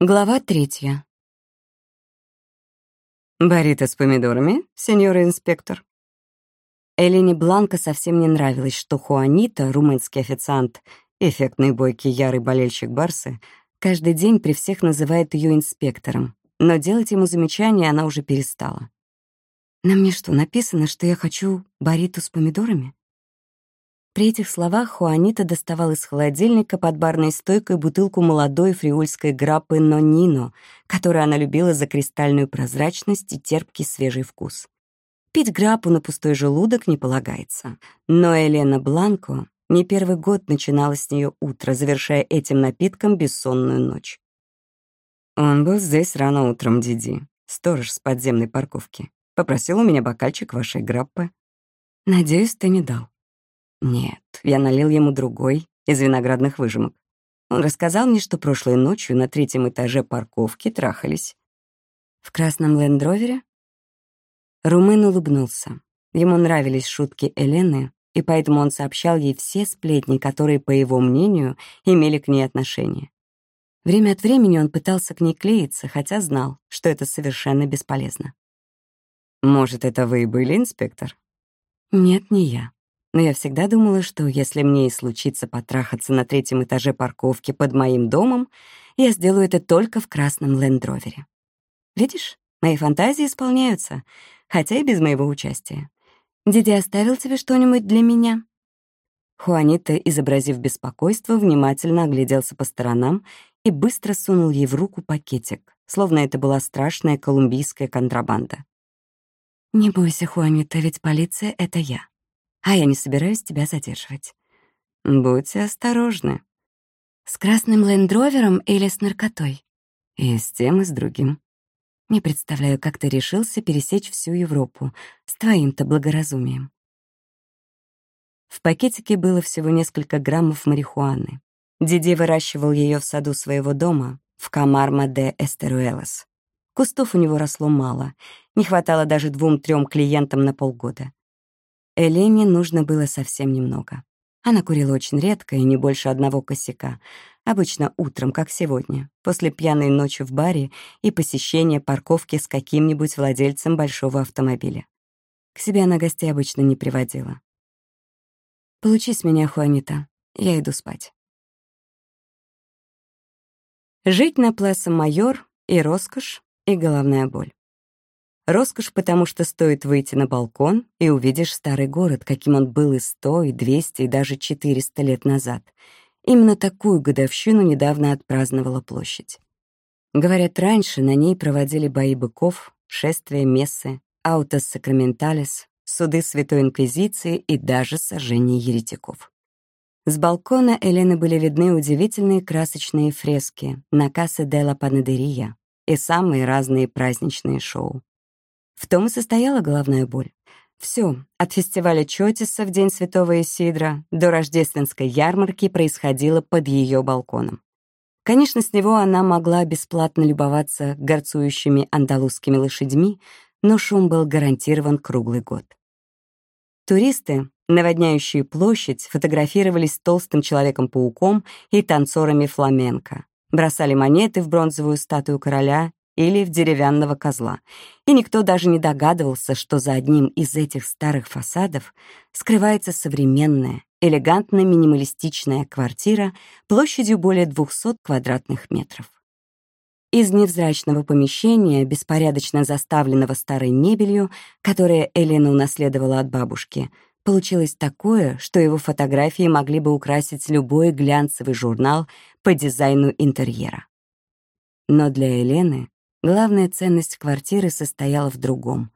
Глава третья. «Барита с помидорами, сеньора инспектор?» Элине Бланко совсем не нравилось, что Хуанита, румынский официант, эффектный бойкий ярый болельщик Барсы, каждый день при всех называет ее инспектором, но делать ему замечания она уже перестала. «На мне что, написано, что я хочу бариту с помидорами?» При этих словах Хуанита доставал из холодильника под барной стойкой бутылку молодой фриульской граппы «Нонино», которую она любила за кристальную прозрачность и терпкий свежий вкус. Пить граппу на пустой желудок не полагается. Но Елена Бланко не первый год начинала с нее утро, завершая этим напитком бессонную ночь. «Он был здесь рано утром, Диди, сторож с подземной парковки. Попросил у меня бокальчик вашей граппы». «Надеюсь, ты не дал». Нет, я налил ему другой, из виноградных выжимок. Он рассказал мне, что прошлой ночью на третьем этаже парковки трахались. В красном лендровере? Румын улыбнулся. Ему нравились шутки Элены, и поэтому он сообщал ей все сплетни, которые, по его мнению, имели к ней отношение. Время от времени он пытался к ней клеиться, хотя знал, что это совершенно бесполезно. «Может, это вы и были, инспектор?» «Нет, не я но я всегда думала, что если мне и случится потрахаться на третьем этаже парковки под моим домом, я сделаю это только в красном лендровере. Видишь, мои фантазии исполняются, хотя и без моего участия. Диди оставил тебе что-нибудь для меня?» Хуанита, изобразив беспокойство, внимательно огляделся по сторонам и быстро сунул ей в руку пакетик, словно это была страшная колумбийская контрабанда. «Не бойся, Хуанита, ведь полиция — это я а я не собираюсь тебя задерживать. Будьте осторожны. С красным лендровером или с наркотой? И с тем, и с другим. Не представляю, как ты решился пересечь всю Европу с твоим-то благоразумием. В пакетике было всего несколько граммов марихуаны. Диди выращивал ее в саду своего дома, в Камарма де Эстеруэлос. Кустов у него росло мало, не хватало даже двум-трем клиентам на полгода. Элене нужно было совсем немного. Она курила очень редко и не больше одного косяка, обычно утром, как сегодня, после пьяной ночи в баре и посещения парковки с каким-нибудь владельцем большого автомобиля. К себе она гостей обычно не приводила. «Получи с меня, Хуанита, я иду спать». Жить на Плеса Майор и роскошь, и головная боль. Роскошь, потому что стоит выйти на балкон, и увидишь старый город, каким он был и сто, и двести, и даже четыреста лет назад. Именно такую годовщину недавно отпраздновала площадь. Говорят, раньше на ней проводили бои быков, шествия мессы, аутос сакраменталис, суды Святой Инквизиции и даже сожжение еретиков. С балкона Элены были видны удивительные красочные фрески на Кассе де ла Панадерия и самые разные праздничные шоу. В том и состояла головная боль. Все, от фестиваля Чотиса в День Святого Исидра до рождественской ярмарки происходило под ее балконом. Конечно, с него она могла бесплатно любоваться горцующими андалузскими лошадьми, но шум был гарантирован круглый год. Туристы, наводняющие площадь, фотографировались с толстым человеком-пауком и танцорами фламенко, бросали монеты в бронзовую статую короля или в деревянного козла, и никто даже не догадывался, что за одним из этих старых фасадов скрывается современная, элегантно-минималистичная квартира площадью более 200 квадратных метров. Из невзрачного помещения, беспорядочно заставленного старой мебелью, которое Элена унаследовала от бабушки, получилось такое, что его фотографии могли бы украсить любой глянцевый журнал по дизайну интерьера. Но для Елены Главная ценность квартиры состояла в другом.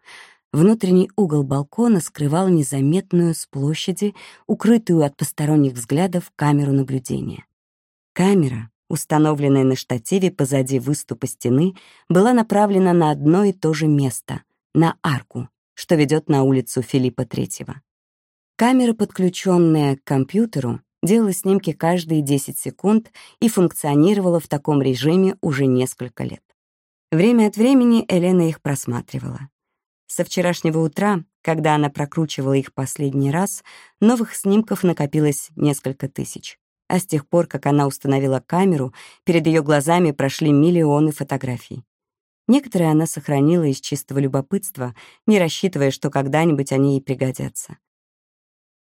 Внутренний угол балкона скрывал незаметную с площади, укрытую от посторонних взглядов, камеру наблюдения. Камера, установленная на штативе позади выступа стены, была направлена на одно и то же место — на арку, что ведет на улицу Филиппа III. Камера, подключенная к компьютеру, делала снимки каждые 10 секунд и функционировала в таком режиме уже несколько лет. Время от времени Елена их просматривала. Со вчерашнего утра, когда она прокручивала их последний раз, новых снимков накопилось несколько тысяч. а с тех пор, как она установила камеру, перед ее глазами прошли миллионы фотографий. Некоторые она сохранила из чистого любопытства, не рассчитывая, что когда-нибудь они ей пригодятся.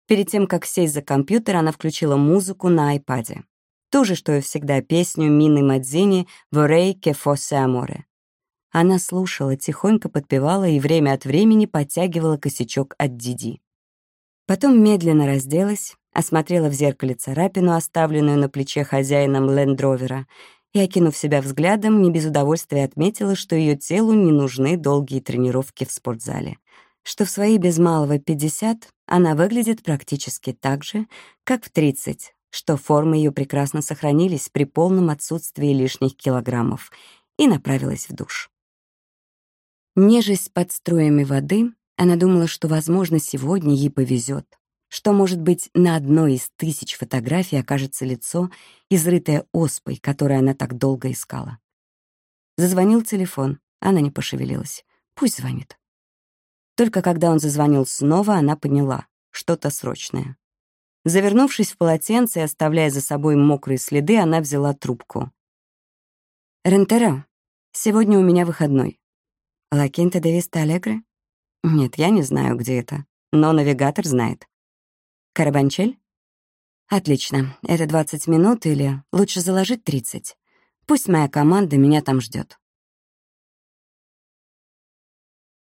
Перед тем, как сесть за компьютер, она включила музыку на айпаде. Ту же, что и всегда, песню Мины Мадзини «Vorrei che fosse amore». Она слушала, тихонько подпевала и время от времени подтягивала косячок от Диди. Потом медленно разделась, осмотрела в зеркале царапину, оставленную на плече хозяином лендровера, и, окинув себя взглядом, не без удовольствия отметила, что ее телу не нужны долгие тренировки в спортзале, что в свои без малого 50 она выглядит практически так же, как в 30, что формы ее прекрасно сохранились при полном отсутствии лишних килограммов, и направилась в душ. Нежесть под струями воды, она думала, что, возможно, сегодня ей повезет, что, может быть, на одной из тысяч фотографий окажется лицо, изрытое оспой, которое она так долго искала. Зазвонил телефон, она не пошевелилась. Пусть звонит. Только когда он зазвонил снова, она поняла — что-то срочное. Завернувшись в полотенце и оставляя за собой мокрые следы, она взяла трубку. «Рентеро, сегодня у меня выходной. «Ла Кинта де Виста Алегре?» «Нет, я не знаю, где это, но навигатор знает». «Карабанчель?» «Отлично. Это 20 минут или лучше заложить 30. Пусть моя команда меня там ждет.